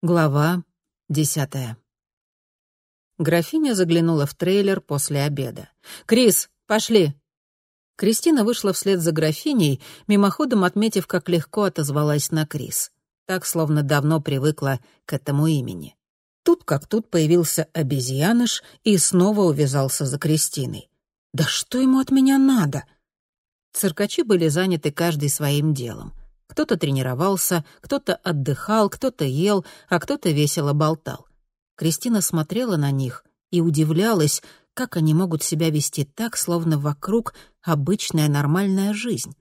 Глава десятая. Графиня заглянула в трейлер после обеда. «Крис, пошли!» Кристина вышла вслед за графиней, мимоходом отметив, как легко отозвалась на Крис. Так, словно давно привыкла к этому имени. Тут как тут появился обезьяныш и снова увязался за Кристиной. «Да что ему от меня надо?» Циркачи были заняты каждый своим делом. Кто-то тренировался, кто-то отдыхал, кто-то ел, а кто-то весело болтал. Кристина смотрела на них и удивлялась, как они могут себя вести так, словно вокруг обычная нормальная жизнь.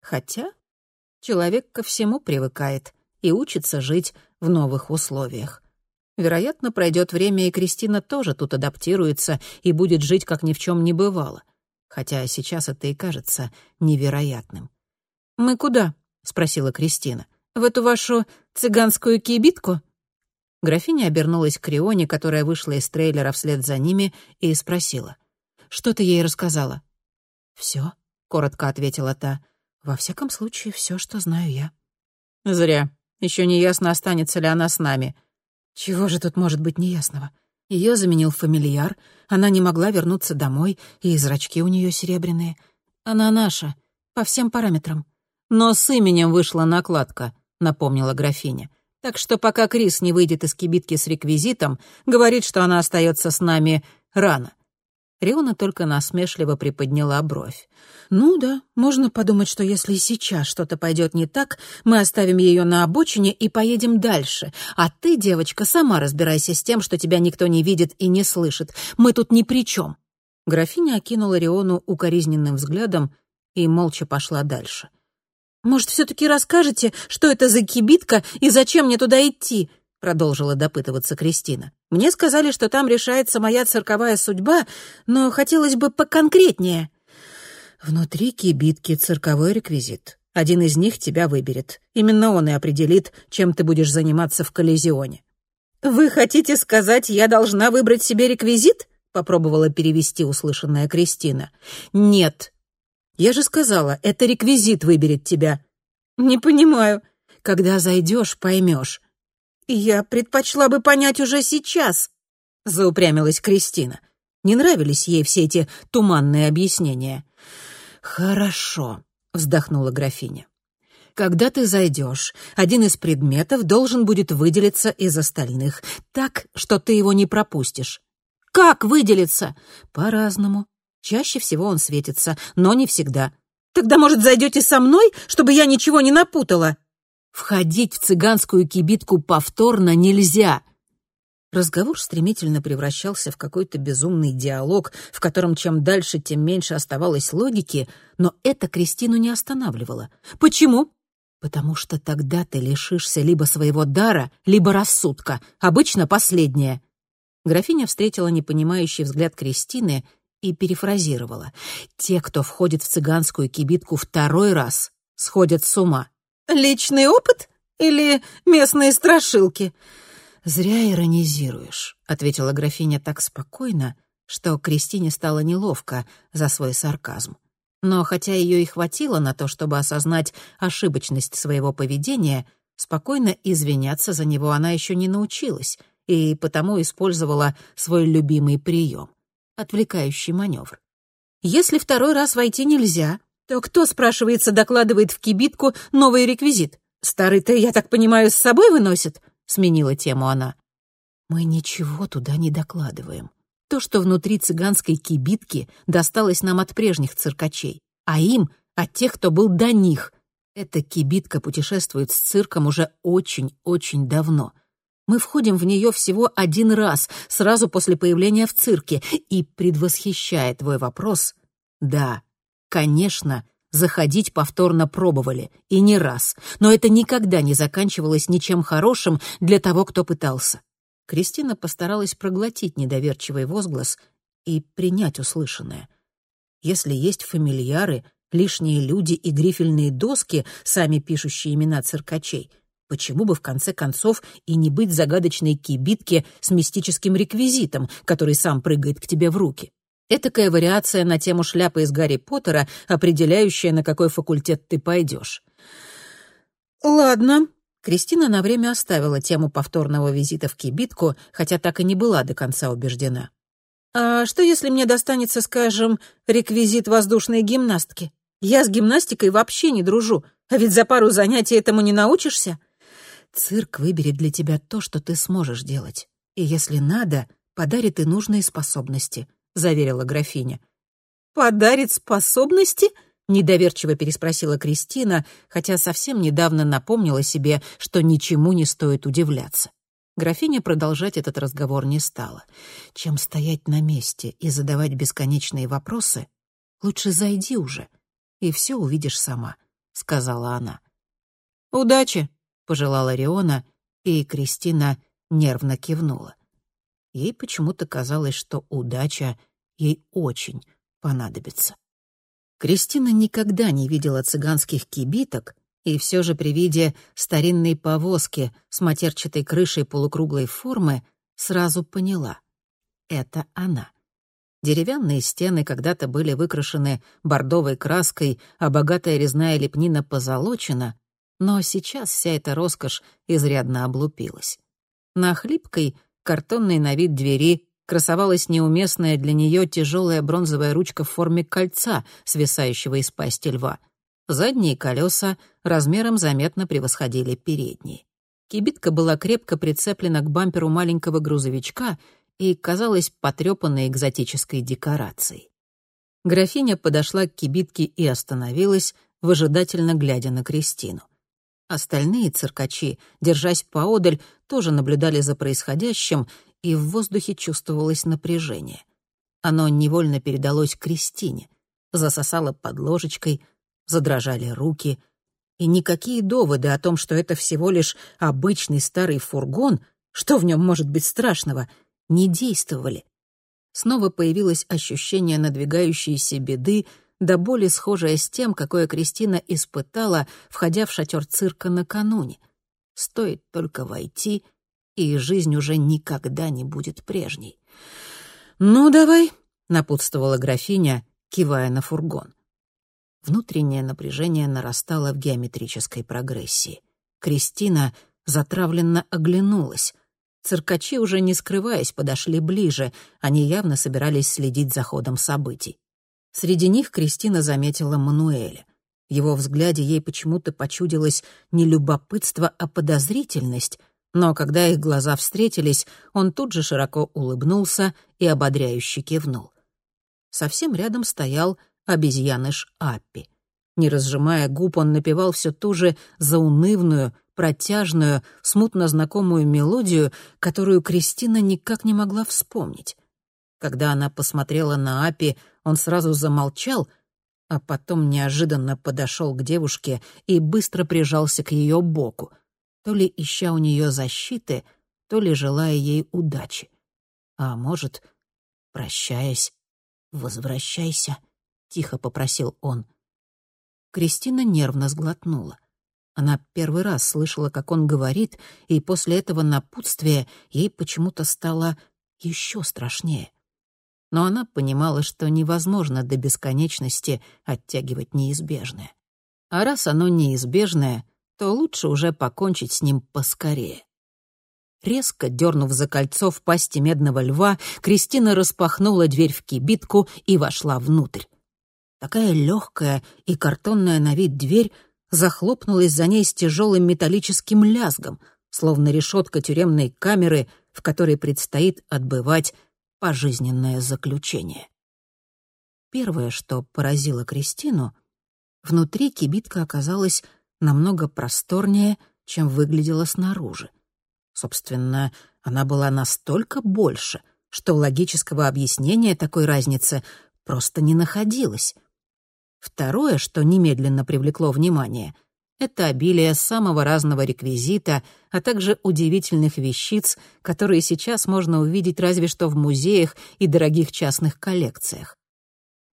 Хотя человек ко всему привыкает и учится жить в новых условиях. Вероятно, пройдет время, и Кристина тоже тут адаптируется и будет жить, как ни в чем не бывало. Хотя сейчас это и кажется невероятным. «Мы куда?» — спросила Кристина. «В эту вашу цыганскую кибитку?» Графиня обернулась к Рионе, которая вышла из трейлера вслед за ними, и спросила. «Что ты ей рассказала?» «Все», — коротко ответила та. «Во всяком случае, все, что знаю я». «Зря. Еще не ясно, останется ли она с нами». «Чего же тут может быть неясного?» Ее заменил фамильяр, она не могла вернуться домой, и зрачки у нее серебряные. Она наша, по всем параметрам. «Но с именем вышла накладка», — напомнила графиня. «Так что пока Крис не выйдет из кибитки с реквизитом, говорит, что она остается с нами рано». Риона только насмешливо приподняла бровь. «Ну да, можно подумать, что если сейчас что-то пойдет не так, мы оставим ее на обочине и поедем дальше. А ты, девочка, сама разбирайся с тем, что тебя никто не видит и не слышит. Мы тут ни при чем». Графиня окинула Риону укоризненным взглядом и молча пошла дальше. «Может, все-таки расскажете, что это за кибитка и зачем мне туда идти?» — продолжила допытываться Кристина. «Мне сказали, что там решается моя цирковая судьба, но хотелось бы поконкретнее». «Внутри кибитки цирковой реквизит. Один из них тебя выберет. Именно он и определит, чем ты будешь заниматься в коллизионе». «Вы хотите сказать, я должна выбрать себе реквизит?» — попробовала перевести услышанная Кристина. «Нет», я же сказала, это реквизит выберет тебя». «Не понимаю». «Когда зайдешь, поймешь». «Я предпочла бы понять уже сейчас», — заупрямилась Кристина. Не нравились ей все эти туманные объяснения. «Хорошо», — вздохнула графиня. «Когда ты зайдешь, один из предметов должен будет выделиться из остальных, так, что ты его не пропустишь». «Как выделиться?» «По-разному. Чаще всего он светится, но не всегда. Тогда, может, зайдете со мной, чтобы я ничего не напутала? Входить в цыганскую кибитку повторно нельзя. Разговор стремительно превращался в какой-то безумный диалог, в котором чем дальше, тем меньше оставалось логики, но это Кристину не останавливало. Почему? Потому что тогда ты лишишься либо своего дара, либо рассудка, обычно последнее. Графиня встретила непонимающий взгляд Кристины и перефразировала. «Те, кто входит в цыганскую кибитку второй раз, сходят с ума». «Личный опыт или местные страшилки?» «Зря иронизируешь», — ответила графиня так спокойно, что Кристине стало неловко за свой сарказм. Но хотя ее и хватило на то, чтобы осознать ошибочность своего поведения, спокойно извиняться за него она еще не научилась и потому использовала свой любимый прием отвлекающий маневр. Если второй раз войти нельзя, то кто, спрашивается, докладывает в кибитку новый реквизит? Старый-то, я так понимаю, с собой выносит? Сменила тему она. Мы ничего туда не докладываем. То, что внутри цыганской кибитки, досталось нам от прежних циркачей, а им — от тех, кто был до них. Эта кибитка путешествует с цирком уже очень-очень давно — мы входим в нее всего один раз, сразу после появления в цирке, и, предвосхищая твой вопрос, да, конечно, заходить повторно пробовали, и не раз, но это никогда не заканчивалось ничем хорошим для того, кто пытался. Кристина постаралась проглотить недоверчивый возглас и принять услышанное. Если есть фамильяры, лишние люди и грифельные доски, сами пишущие имена циркачей — Почему бы в конце концов и не быть загадочной кибитке с мистическим реквизитом, который сам прыгает к тебе в руки? Этакая вариация на тему шляпы из Гарри Поттера, определяющая, на какой факультет ты пойдешь. «Ладно», — Кристина на время оставила тему повторного визита в кибитку, хотя так и не была до конца убеждена. «А что, если мне достанется, скажем, реквизит воздушной гимнастки? Я с гимнастикой вообще не дружу, а ведь за пару занятий этому не научишься». «Цирк выберет для тебя то, что ты сможешь делать, и, если надо, подарит и нужные способности», — заверила графиня. «Подарит способности?» — недоверчиво переспросила Кристина, хотя совсем недавно напомнила себе, что ничему не стоит удивляться. Графиня продолжать этот разговор не стала. Чем стоять на месте и задавать бесконечные вопросы, лучше зайди уже, и все увидишь сама, — сказала она. «Удачи!» — пожелала Риона, и Кристина нервно кивнула. Ей почему-то казалось, что удача ей очень понадобится. Кристина никогда не видела цыганских кибиток, и все же при виде старинной повозки с матерчатой крышей полукруглой формы сразу поняла — это она. Деревянные стены когда-то были выкрашены бордовой краской, а богатая резная лепнина позолочена, но сейчас вся эта роскошь изрядно облупилась. На хлипкой, картонной на вид двери красовалась неуместная для нее тяжелая бронзовая ручка в форме кольца, свисающего из пасти льва. Задние колеса размером заметно превосходили передние. Кибитка была крепко прицеплена к бамперу маленького грузовичка и казалась потрепанной экзотической декорацией. Графиня подошла к кибитке и остановилась, выжидательно глядя на Кристину. Остальные циркачи, держась поодаль, тоже наблюдали за происходящим и в воздухе чувствовалось напряжение. Оно невольно передалось Кристине, засосало под ложечкой, задрожали руки, и никакие доводы о том, что это всего лишь обычный старый фургон, что в нем может быть страшного, не действовали. Снова появилось ощущение надвигающейся беды, до боли схожее с тем, какое Кристина испытала, входя в шатер цирка накануне. Стоит только войти — и жизнь уже никогда не будет прежней. «Ну, давай», — напутствовала графиня, кивая на фургон. Внутреннее напряжение нарастало в геометрической прогрессии. Кристина затравленно оглянулась. Циркачи, уже не скрываясь, подошли ближе. Они явно собирались следить за ходом событий. Среди них Кристина заметила Мануэля. В его взгляде ей почему-то почудилось не любопытство, а подозрительность — но когда их глаза встретились, он тут же широко улыбнулся и ободряюще кивнул. Совсем рядом стоял обезьяныш Аппи. Не разжимая губ, он напевал все ту же заунывную, протяжную, смутно знакомую мелодию, которую Кристина никак не могла вспомнить. Когда она посмотрела на Апи, он сразу замолчал, а потом неожиданно подошел к девушке и быстро прижался к ее боку — то ли ища у нее защиты, то ли желая ей удачи. А может, прощаясь, «Возвращайся», — тихо попросил он. Кристина нервно сглотнула. Она первый раз слышала, как он говорит, и после этого напутствия ей почему-то стало еще страшнее. Но она понимала, что невозможно до бесконечности оттягивать неизбежное. А раз оно неизбежное, то лучше уже покончить с ним поскорее. Резко дернув за кольцо в пасти медного льва, Кристина распахнула дверь в кибитку и вошла внутрь. Такая легкая и картонная на вид дверь захлопнулась за ней с тяжелым металлическим лязгом, словно решетка тюремной камеры, в которой предстоит отбывать пожизненное заключение. Первое, что поразило Кристину, внутри кибитка оказалась намного просторнее, чем выглядела снаружи. Собственно, она была настолько больше, что логического объяснения такой разницы просто не находилось. Второе, что немедленно привлекло внимание, это обилие самого разного реквизита, а также удивительных вещиц, которые сейчас можно увидеть разве что в музеях и дорогих частных коллекциях.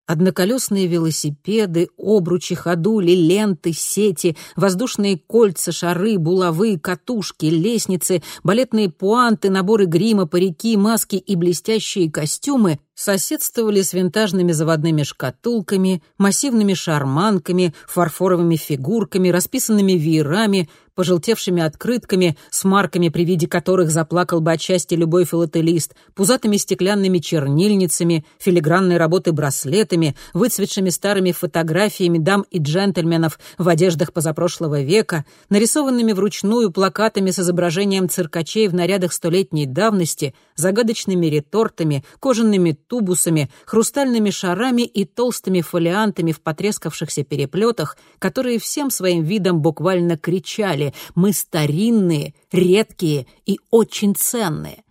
Одноколесные велосипеды, обручи, ходули, ленты, сети, воздушные кольца, шары, булавы, катушки, лестницы, балетные пуанты, наборы грима, парики, маски и блестящие костюмы — соседствовали с винтажными заводными шкатулками, массивными шарманками, фарфоровыми фигурками, расписанными веерами, пожелтевшими открытками, с марками, при виде которых заплакал бы отчасти любой филателист, пузатыми стеклянными чернильницами, филигранной работы браслетами, выцветшими старыми фотографиями дам и джентльменов в одеждах позапрошлого века, нарисованными вручную плакатами с изображением циркачей в нарядах столетней давности, загадочными ретортами, кожаными тубусами, хрустальными шарами и толстыми фолиантами в потрескавшихся переплетах, которые всем своим видом буквально кричали «Мы старинные, редкие и очень ценные».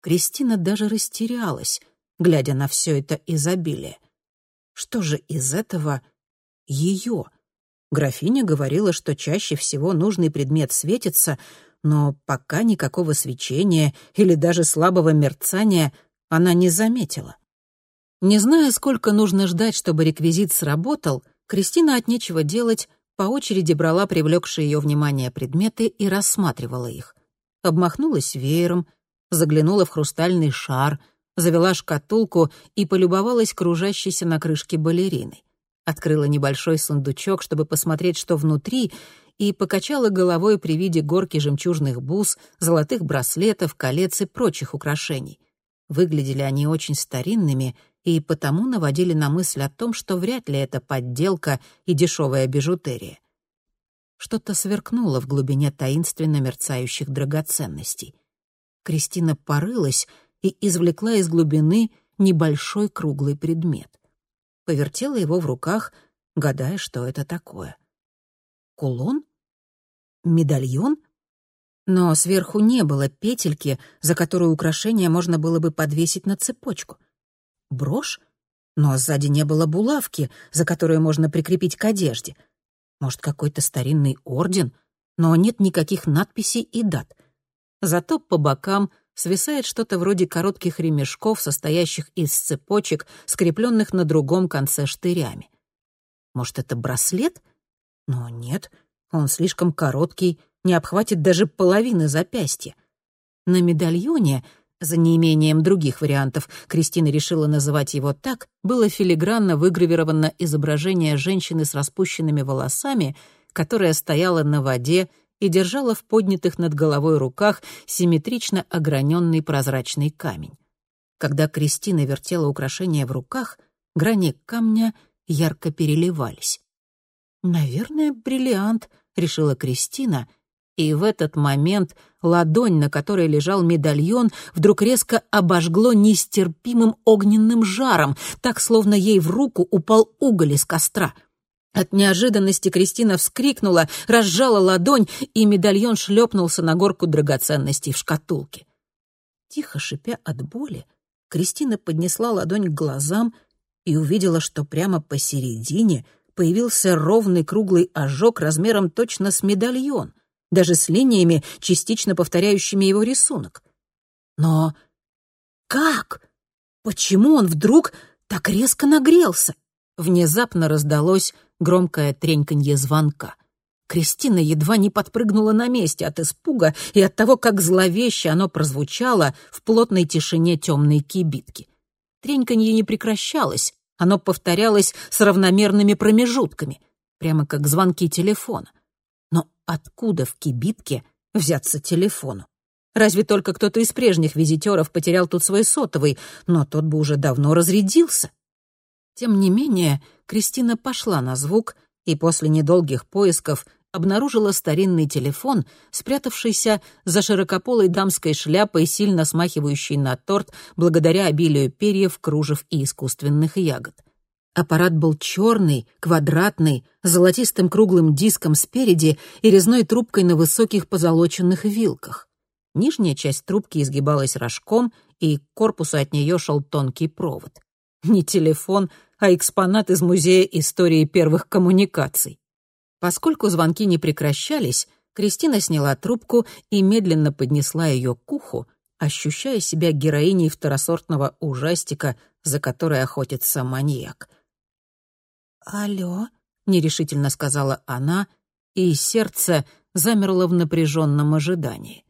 Кристина даже растерялась, глядя на все это изобилие. Что же из этого ее? Графиня говорила, что чаще всего нужный предмет светится, но пока никакого свечения или даже слабого мерцания она не заметила. Не зная, сколько нужно ждать, чтобы реквизит сработал, Кристина от нечего делать по очереди брала привлекшие ее внимание предметы и рассматривала их. Обмахнулась веером, заглянула в хрустальный шар, завела шкатулку и полюбовалась кружащейся на крышке балериной. Открыла небольшой сундучок, чтобы посмотреть, что внутри, и покачала головой при виде горки жемчужных бус, золотых браслетов, колец и прочих украшений. Выглядели они очень старинными и потому наводили на мысль о том, что вряд ли это подделка и дешевая бижутерия. Что-то сверкнуло в глубине таинственно мерцающих драгоценностей. Кристина порылась и извлекла из глубины небольшой круглый предмет. Повертела его в руках, гадая, что это такое. Кулон? Медальон? Но сверху не было петельки, за которую украшение можно было бы подвесить на цепочку. Брошь? Но сзади не было булавки, за которую можно прикрепить к одежде. Может, какой-то старинный орден, но нет никаких надписей и дат. Зато по бокам свисает что-то вроде коротких ремешков, состоящих из цепочек, скрепленных на другом конце штырями. Может, это браслет? Но нет, он слишком короткий не обхватит даже половины запястья. На медальоне, за неимением других вариантов, Кристина решила называть его так, было филигранно выгравировано изображение женщины с распущенными волосами, которая стояла на воде и держала в поднятых над головой руках симметрично ограненный прозрачный камень. Когда Кристина вертела украшение в руках, грани камня ярко переливались. «Наверное, бриллиант», — решила Кристина и в этот момент ладонь, на которой лежал медальон, вдруг резко обожгло нестерпимым огненным жаром, так, словно ей в руку упал уголь из костра. От неожиданности Кристина вскрикнула, разжала ладонь, и медальон шлепнулся на горку драгоценностей в шкатулке. Тихо шипя от боли, Кристина поднесла ладонь к глазам и увидела, что прямо посередине появился ровный круглый ожог размером точно с медальон даже с линиями, частично повторяющими его рисунок. Но как? Почему он вдруг так резко нагрелся? Внезапно раздалось громкое треньканье звонка. Кристина едва не подпрыгнула на месте от испуга и от того, как зловеще оно прозвучало в плотной тишине темной кибитки. Треньканье не прекращалось, оно повторялось с равномерными промежутками, прямо как звонки телефона. Откуда в кибитке взяться телефону? Разве только кто-то из прежних визитеров потерял тут свой сотовый, но тот бы уже давно разрядился. Тем не менее, Кристина пошла на звук и после недолгих поисков обнаружила старинный телефон, спрятавшийся за широкополой дамской шляпой, сильно смахивающей на торт благодаря обилию перьев, кружев и искусственных ягод. Аппарат был черный, квадратный, с золотистым круглым диском спереди и резной трубкой на высоких позолоченных вилках. Нижняя часть трубки изгибалась рожком, и к корпусу от нее шел тонкий провод. Не телефон, а экспонат из Музея истории первых коммуникаций. Поскольку звонки не прекращались, Кристина сняла трубку и медленно поднесла ее к уху, ощущая себя героиней второсортного ужастика, за которой охотится маньяк. «Алло», — нерешительно сказала она, и сердце замерло в напряженном ожидании.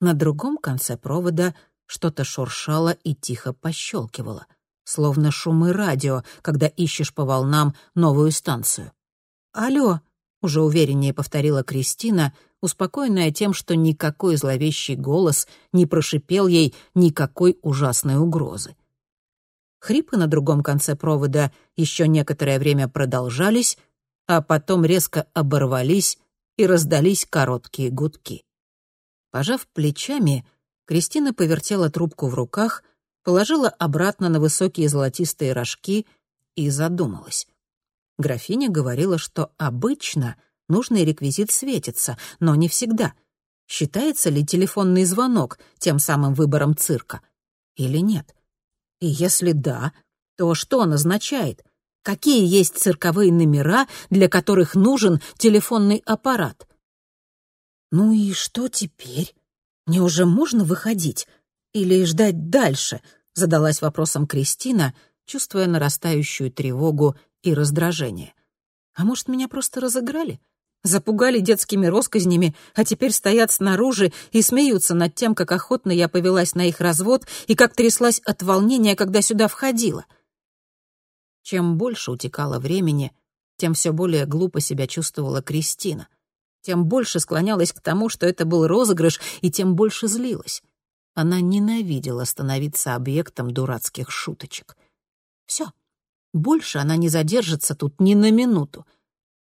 На другом конце провода что-то шуршало и тихо пощелкивало, словно шумы радио, когда ищешь по волнам новую станцию. «Алло», — уже увереннее повторила Кристина, успокоенная тем, что никакой зловещий голос не прошипел ей никакой ужасной угрозы. Хрипы на другом конце провода еще некоторое время продолжались, а потом резко оборвались и раздались короткие гудки. Пожав плечами, Кристина повертела трубку в руках, положила обратно на высокие золотистые рожки и задумалась. Графиня говорила, что обычно нужный реквизит светится, но не всегда. Считается ли телефонный звонок тем самым выбором цирка или нет? И если да, то что он означает? Какие есть цирковые номера, для которых нужен телефонный аппарат? Ну и что теперь? Мне уже можно выходить? Или ждать дальше? Задалась вопросом Кристина, чувствуя нарастающую тревогу и раздражение. А может, меня просто разыграли? Запугали детскими росказнями, а теперь стоят снаружи и смеются над тем, как охотно я повелась на их развод и как тряслась от волнения, когда сюда входила. Чем больше утекало времени, тем все более глупо себя чувствовала Кристина. Тем больше склонялась к тому, что это был розыгрыш, и тем больше злилась. Она ненавидела становиться объектом дурацких шуточек. Все. Больше она не задержится тут ни на минуту.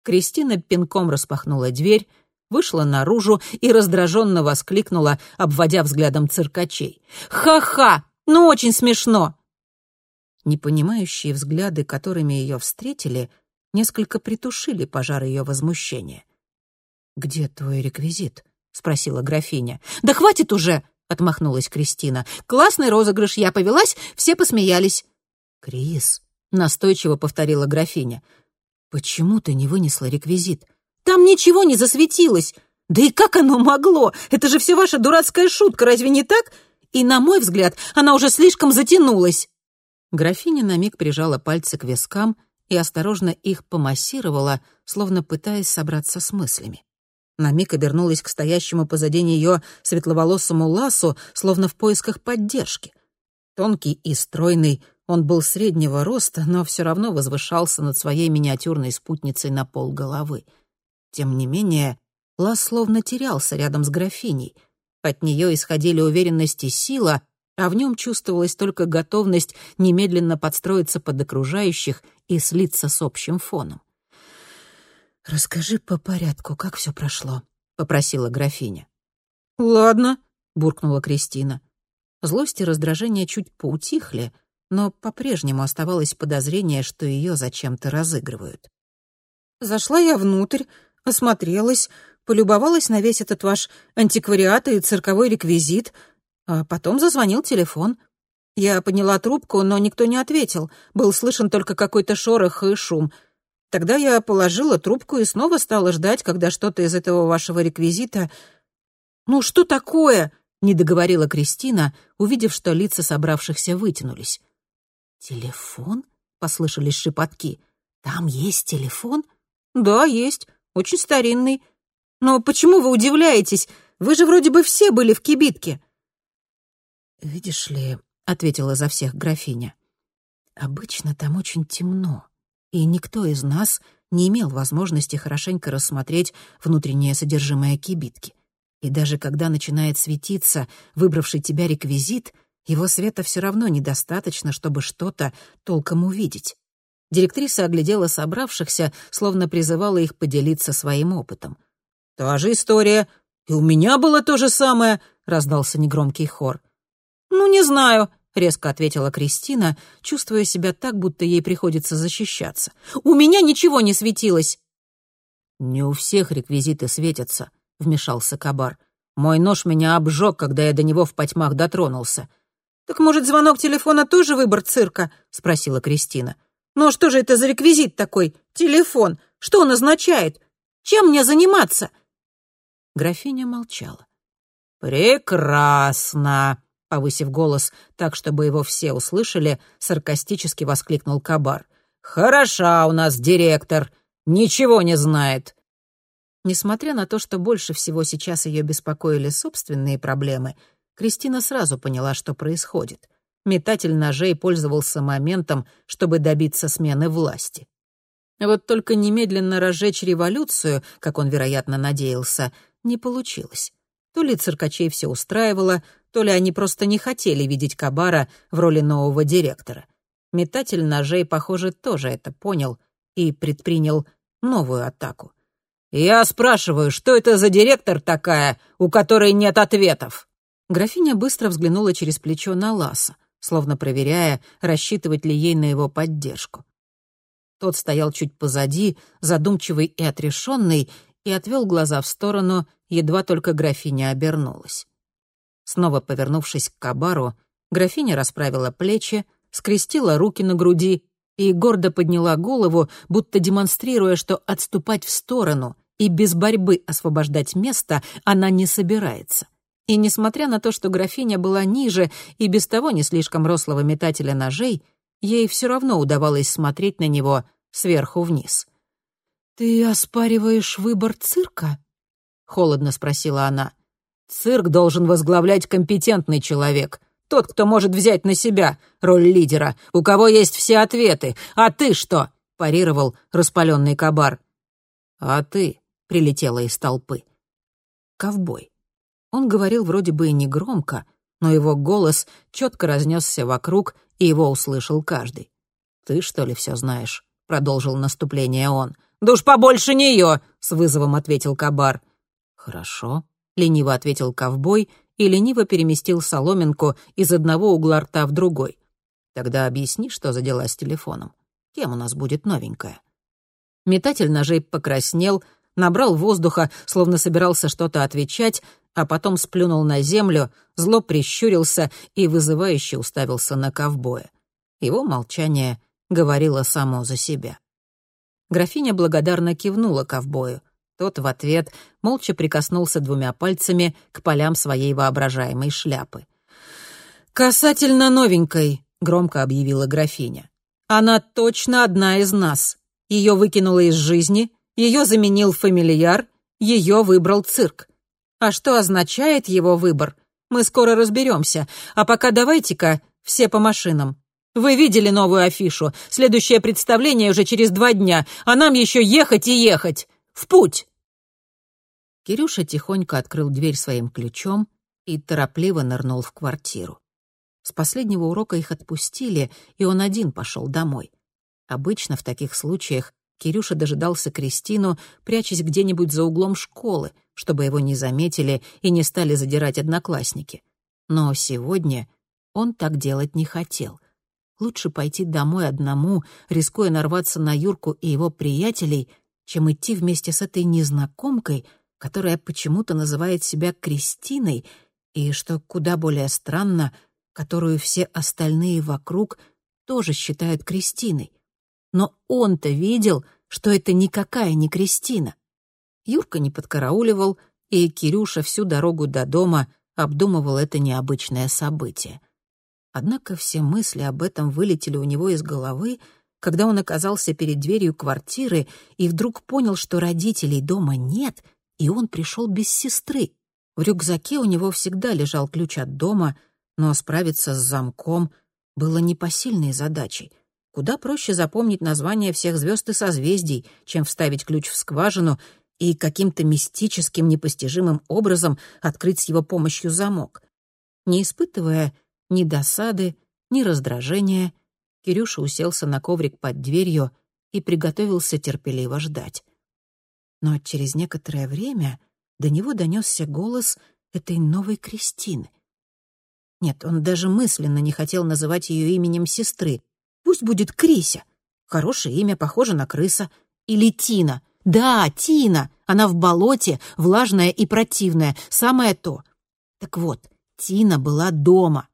Кристина пинком распахнула дверь, вышла наружу и раздраженно воскликнула, обводя взглядом циркачей. «Ха-ха! Ну, очень смешно!» Непонимающие взгляды, которыми ее встретили, несколько притушили пожар ее возмущения. «Где твой реквизит?» — спросила графиня. «Да хватит уже!» — отмахнулась Кристина. «Классный розыгрыш, я повелась, все посмеялись». «Крис», — настойчиво повторила графиня, «почему ты не вынесла реквизит?» «Там ничего не засветилось! Да и как оно могло? Это же все ваша дурацкая шутка, разве не так? И, на мой взгляд, она уже слишком затянулась». Графиня на миг прижала пальцы к вискам и осторожно их помассировала, словно пытаясь собраться с мыслями. На миг обернулась к стоящему позади нее светловолосому ласу, словно в поисках поддержки. Тонкий и стройный, он был среднего роста, но все равно возвышался над своей миниатюрной спутницей на пол головы. Тем не менее, Лас словно терялся рядом с графиней. От нее исходили уверенность и сила, а в нем чувствовалась только готовность немедленно подстроиться под окружающих и слиться с общим фоном. «Расскажи по порядку, как все прошло», — попросила графиня. «Ладно», — буркнула Кристина. Злость и раздражение чуть поутихли, но по-прежнему оставалось подозрение, что ее зачем-то разыгрывают. «Зашла я внутрь, осмотрелась, полюбовалась на весь этот ваш антиквариат и цирковой реквизит, а потом зазвонил телефон. Я подняла трубку, но никто не ответил. Был слышен только какой-то шорох и шум — Тогда я положила трубку и снова стала ждать, когда что-то из этого вашего реквизита... «Ну что такое?» — не договорила Кристина, увидев, что лица собравшихся вытянулись. «Телефон?» — послышались шепотки. «Там есть телефон?» «Да, есть. Очень старинный. Но почему вы удивляетесь? Вы же вроде бы все были в кибитке». «Видишь ли», — ответила за всех графиня, — «обычно там очень темно и никто из нас не имел возможности хорошенько рассмотреть внутреннее содержимое кибитки. И даже когда начинает светиться выбравший тебя реквизит, его света все равно недостаточно, чтобы что-то толком увидеть. Директриса оглядела собравшихся, словно призывала их поделиться своим опытом. «Та же история. И у меня было то же самое», — раздался негромкий хор. «Ну, не знаю», — резко ответила Кристина, чувствуя себя так, будто ей приходится защищаться. «У меня ничего не светилось!» «Не у всех реквизиты светятся», — вмешался Кабар. «Мой нож меня обжег, когда я до него в потьмах дотронулся». «Так, может, звонок телефона тоже выбор цирка?» — спросила Кристина. «Ну что же это за реквизит такой? Телефон. Что он означает? Чем мне заниматься?» Графиня молчала. «Прекрасно!» повысив голос так, чтобы его все услышали, саркастически воскликнул Кабар. «Хороша у нас директор, ничего не знает». Несмотря на то, что больше всего сейчас ее беспокоили собственные проблемы, Кристина сразу поняла, что происходит. Метатель ножей пользовался моментом, чтобы добиться смены власти. Вот только немедленно разжечь революцию, как он, вероятно, надеялся, не получилось. То ли циркачей все устраивало, то ли они просто не хотели видеть Кабара в роли нового директора. Метатель ножей, похоже, тоже это понял и предпринял новую атаку. «Я спрашиваю, что это за директор такая, у которой нет ответов?» Графиня быстро взглянула через плечо на Ласа, словно проверяя, рассчитывать ли ей на его поддержку. Тот стоял чуть позади, задумчивый и отрешенный, и отвел глаза в сторону, едва только графиня обернулась. Снова повернувшись к Кабару, графиня расправила плечи, скрестила руки на груди и гордо подняла голову, будто демонстрируя, что отступать в сторону и без борьбы освобождать место она не собирается. И несмотря на то, что графиня была ниже и без того не слишком рослого метателя ножей, ей все равно удавалось смотреть на него сверху вниз. «Ты оспариваешь выбор цирка?» — холодно спросила она. «Цирк должен возглавлять компетентный человек, тот, кто может взять на себя роль лидера, у кого есть все ответы. А ты что?» — парировал распаленный кабар. «А ты?» — прилетела из толпы. Ковбой. Он говорил вроде бы и негромко, но его голос четко разнесся вокруг, и его услышал каждый. «Ты, что ли, все знаешь?» — продолжил наступление он. «Да уж побольше нее!» — с вызовом ответил Кабар. «Хорошо», — лениво ответил ковбой и лениво переместил соломинку из одного угла рта в другой. «Тогда объясни, что за дела с телефоном. Кем у нас будет новенькая?» Метатель ножей покраснел, набрал воздуха, словно собирался что-то отвечать, а потом сплюнул на землю, зло прищурился и вызывающе уставился на ковбоя. Его молчание говорило само за себя. Графиня благодарно кивнула ковбою. Тот в ответ молча прикоснулся двумя пальцами к полям своей воображаемой шляпы. «Касательно новенькой», — громко объявила графиня. «Она точно одна из нас. Ее выкинуло из жизни, ее заменил фамильяр, ее выбрал цирк. А что означает его выбор? Мы скоро разберемся. А пока давайте-ка все по машинам. Вы видели новую афишу. Следующее представление уже через два дня, а нам еще ехать и ехать. В путь!» Кирюша тихонько открыл дверь своим ключом и торопливо нырнул в квартиру. С последнего урока их отпустили, и он один пошел домой. Обычно в таких случаях Кирюша дожидался Кристину, прячась где-нибудь за углом школы, чтобы его не заметили и не стали задирать одноклассники. Но сегодня он так делать не хотел. Лучше пойти домой одному, рискуя нарваться на Юрку и его приятелей, чем идти вместе с этой незнакомкой, которая почему-то называет себя Кристиной, и, что куда более странно, которую все остальные вокруг тоже считают Кристиной. Но он-то видел, что это никакая не Кристина. Юрка не подкарауливал, и Кирюша всю дорогу до дома обдумывал это необычное событие. Однако все мысли об этом вылетели у него из головы, когда он оказался перед дверью квартиры и вдруг понял, что родителей дома нет, и он пришел без сестры. В рюкзаке у него всегда лежал ключ от дома, но справиться с замком было непосильной задачей. Куда проще запомнить название всех звезд и созвездий, чем вставить ключ в скважину и каким-то мистическим, непостижимым образом открыть с его помощью замок. Не испытывая ни досады, ни раздражения. Кирюша уселся на коврик под дверью и приготовился терпеливо ждать. Но через некоторое время до него донесся голос этой новой Кристины. Нет, он даже мысленно не хотел называть ее именем сестры. Пусть будет Крися. Хорошее имя, похоже на крыса. Или Тина. Да, Тина. Она в болоте, влажная и противная. Самое то. Так вот, Тина была дома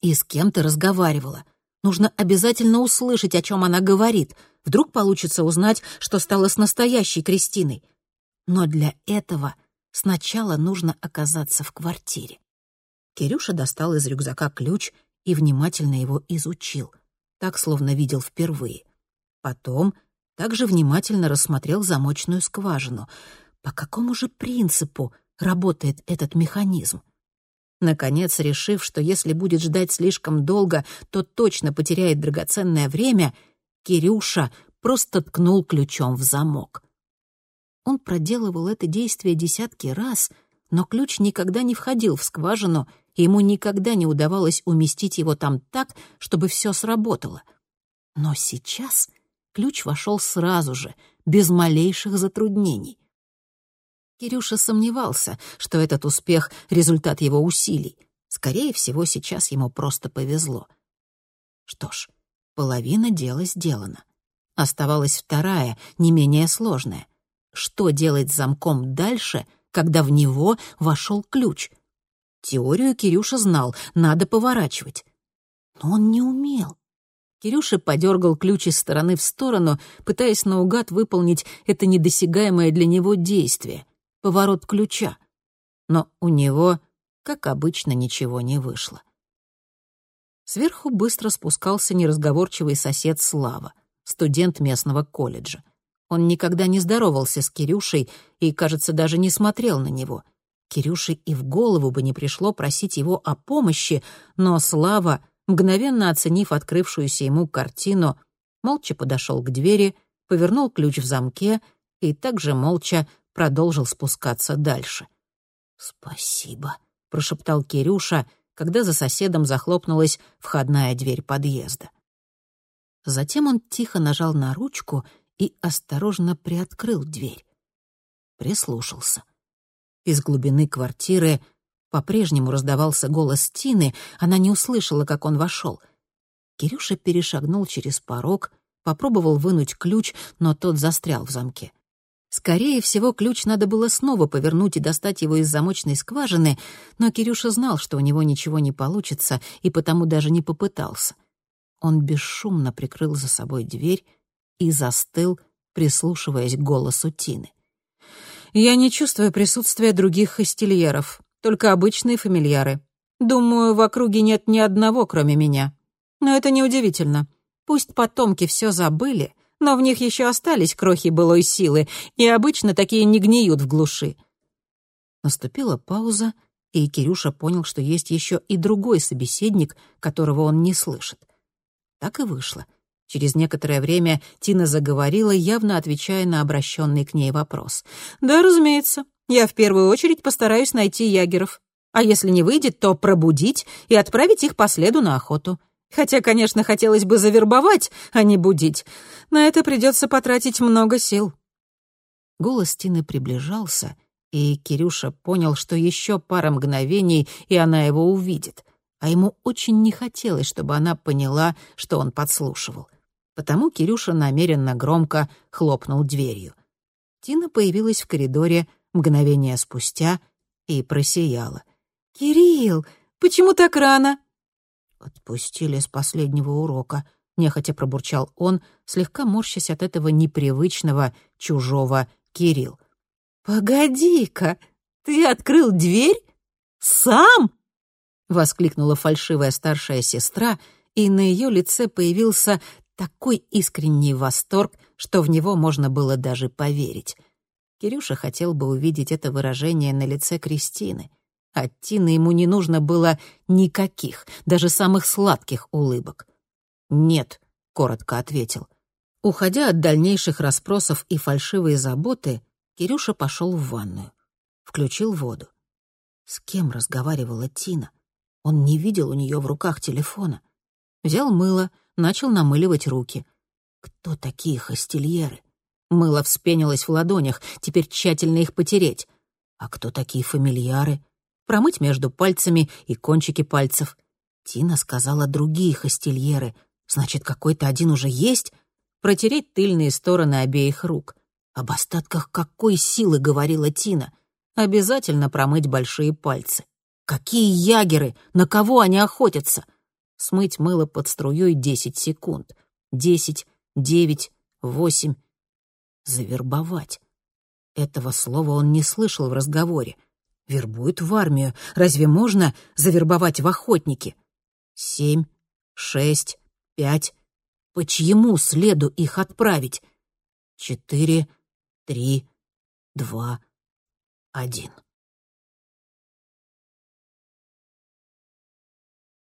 и с кем ты разговаривала. Нужно обязательно услышать, о чем она говорит. Вдруг получится узнать, что стало с настоящей Кристиной. Но для этого сначала нужно оказаться в квартире. Кирюша достал из рюкзака ключ и внимательно его изучил, так, словно видел впервые. Потом также внимательно рассмотрел замочную скважину. По какому же принципу работает этот механизм? Наконец, решив, что если будет ждать слишком долго, то точно потеряет драгоценное время, Кирюша просто ткнул ключом в замок. Он проделывал это действие десятки раз, но ключ никогда не входил в скважину, и ему никогда не удавалось уместить его там так, чтобы все сработало. Но сейчас ключ вошел сразу же, без малейших затруднений. Кирюша сомневался, что этот успех — результат его усилий. Скорее всего, сейчас ему просто повезло. Что ж, половина дела сделана. Оставалась вторая, не менее сложная. Что делать с замком дальше, когда в него вошел ключ? Теорию Кирюша знал, надо поворачивать. Но он не умел. Кирюша подергал ключ из стороны в сторону, пытаясь наугад выполнить это недосягаемое для него действие — поворот ключа. Но у него, как обычно, ничего не вышло. Сверху быстро спускался неразговорчивый сосед Слава, студент местного колледжа. Он никогда не здоровался с Кирюшей и, кажется, даже не смотрел на него. Кирюше и в голову бы не пришло просить его о помощи, но Слава мгновенно оценив открывшуюся ему картину, молча подошел к двери, повернул ключ в замке и также молча продолжил спускаться дальше. «Спасибо», — прошептал Кирюша, когда за соседом захлопнулась входная дверь подъезда. Затем он тихо нажал на ручку и осторожно приоткрыл дверь. Прислушался. Из глубины квартиры по-прежнему раздавался голос Тины, она не услышала, как он вошел. Кирюша перешагнул через порог, попробовал вынуть ключ, но тот застрял в замке. Скорее всего, ключ надо было снова повернуть и достать его из замочной скважины, но Кирюша знал, что у него ничего не получится, и потому даже не попытался. Он бесшумно прикрыл за собой дверь и застыл, прислушиваясь к голосу Тины. «Я не чувствую присутствия других хостельеров», только обычные фамильяры. Думаю, в округе нет ни одного, кроме меня. Но это неудивительно. Пусть потомки все забыли, но в них еще остались крохи былой силы, и обычно такие не гниют в глуши. Наступила пауза, и Кирюша понял, что есть еще и другой собеседник, которого он не слышит. Так и вышло. Через некоторое время Тина заговорила, явно отвечая на обращенный к ней вопрос. «Да, разумеется. Я в первую очередь постараюсь найти ягеров. А если не выйдет, то пробудить и отправить их по следу на охоту. Хотя, конечно, хотелось бы завербовать, а не будить. На это придется потратить много сил». Голос Тины приближался, и Кирюша понял, что еще пара мгновений, и она его увидит. А ему очень не хотелось, чтобы она поняла, что он подслушивал. Потому Кирюша намеренно громко хлопнул дверью. Тина появилась в коридоре мгновение спустя и просияла. «Кирилл, почему так рано?» «Отпустили с последнего урока», — нехотя пробурчал он, слегка морщась от этого непривычного, чужого Кирилл. «Погоди-ка, ты открыл дверь? Сам?» — воскликнула фальшивая старшая сестра, и на ее лице появился такой искренний восторг, что в него можно было даже поверить. Кирюша хотел бы увидеть это выражение на лице Кристины. От Тины ему не нужно было никаких, даже самых сладких улыбок. «Нет», — коротко ответил. Уходя от дальнейших расспросов и фальшивой заботы, Кирюша пошел в ванную. Включил воду. С кем разговаривала Тина? Он не видел у нее в руках телефона. Взял мыло, начал намыливать руки. Кто такие хостельеры? Мыло вспенилось в ладонях, теперь тщательно их потереть. А кто такие фамильяры? Промыть между пальцами и кончики пальцев. Тина сказала другие хостельеры. Значит, какой-то один уже есть? Протереть тыльные стороны обеих рук. Об остатках какой силы говорила Тина? Обязательно промыть большие пальцы. Какие ягеры? На кого они охотятся? Смыть мыло под струей десять секунд. Десять, девять, восемь, Завербовать. Этого слова он не слышал в разговоре. Вербуют в армию. Разве можно завербовать в охотники? Семь, шесть, пять. По чьему следу их отправить? Четыре, три, два, один.